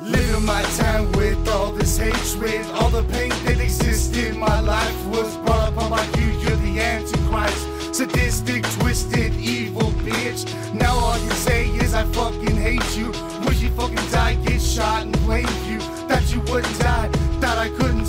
Living my time with all this hatred, all the pain that exists in my life was brought upon by you. You're the Antichrist, sadistic, twisted, evil bitch. Now all you say is I fucking hate you. Wish you fucking die, get shot and blame you. That you wouldn't die, that I couldn't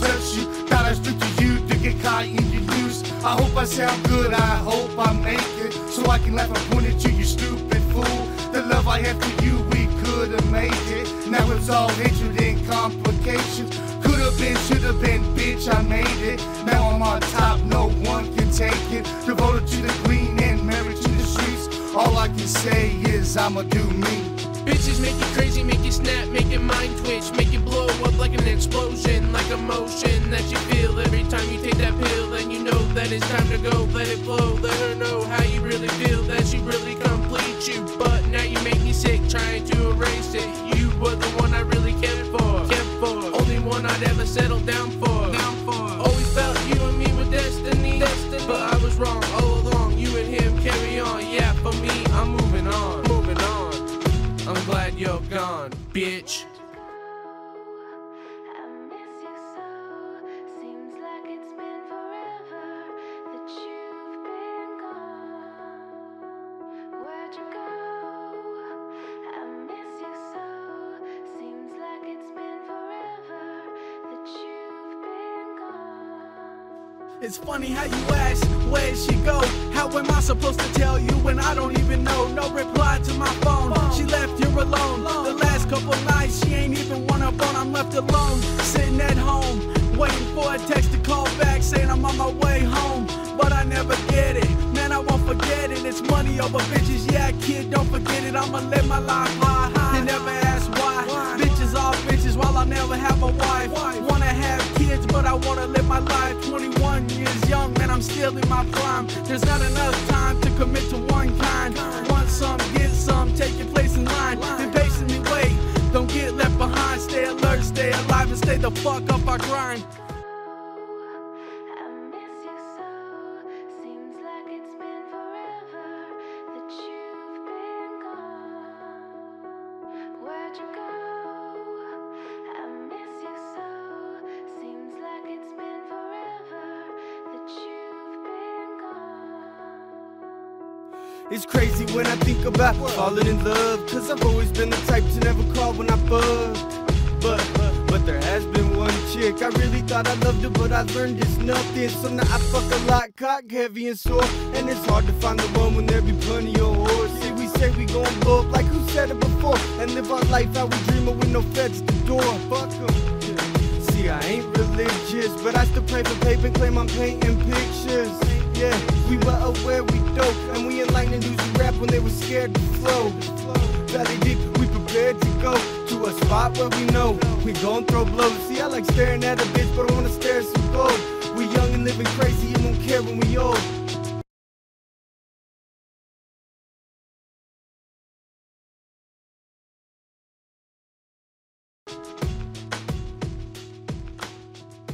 Sound good, I hope I make it. So I can laugh and point at you, you stupid fool. The love I had for you, we could have made it. Now it's all hatred and complications. Could have been, should have been, bitch, I made it. Now I'm on top, no one can take it. Devoted to the queen and married to the streets. All I can say is I'ma do me. Bitches make you crazy, make you snap, make your mind twitch, make you blow up like an explosion, like emotion it's time to go, let it flow, let her know how you really feel, that she really complete you. But now you make me sick, trying to erase it. You were the one I really cared for, cared for, only one I'd ever settle down for. Down for. Always felt you and me were destiny, destiny, but I was wrong all along. You and him carry on, yeah. For me, I'm moving on, moving on. I'm glad you're gone, bitch. It's funny how you ask, where'd she go? How am I supposed to tell you when I don't even know? No reply to my phone. She left you alone. The last couple nights, she ain't even one up on. I'm left alone, sitting at home, waiting for a text to call back saying I'm on my way home. But I never get it, man. I won't forget it. It's money over bitches, yeah, kid. Don't forget it. I'ma live my life high. You never ask why. Bitches all bitches while I never have a wife. Wanna have kids, but I wanna live my life. I'm still in my prime. There's not enough time to commit to one kind. Want some, get some, take your place in line. Then patiently wait, don't get left behind. Stay alert, stay alive, and stay the fuck up our grind. It's crazy when I think about falling in love. Cause I've always been the type to never call when I bugged. But, but there has been one chick. I really thought I loved her, but I learned it's nothing. So now I fuck a lot, cock heavy and sore. And it's hard to find the one when there be plenty of whores. See, we say we gon' blow up like who said it before. And live our life how we dream of with no feds at the door. Fuck 'em. See, I ain't religious, but I still pray for paper claim I'm painting pictures. Yeah, we were aware we when they were scared to flow. Valley deep, we prepared to go to a spot where we know we gon' throw blows. See, I like staring at a bitch, but I wanna stare at some gold. We young and living crazy, and won't care when we old.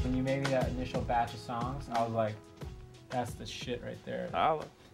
When you made me that initial batch of songs, I was like, that's the shit right there. Holla.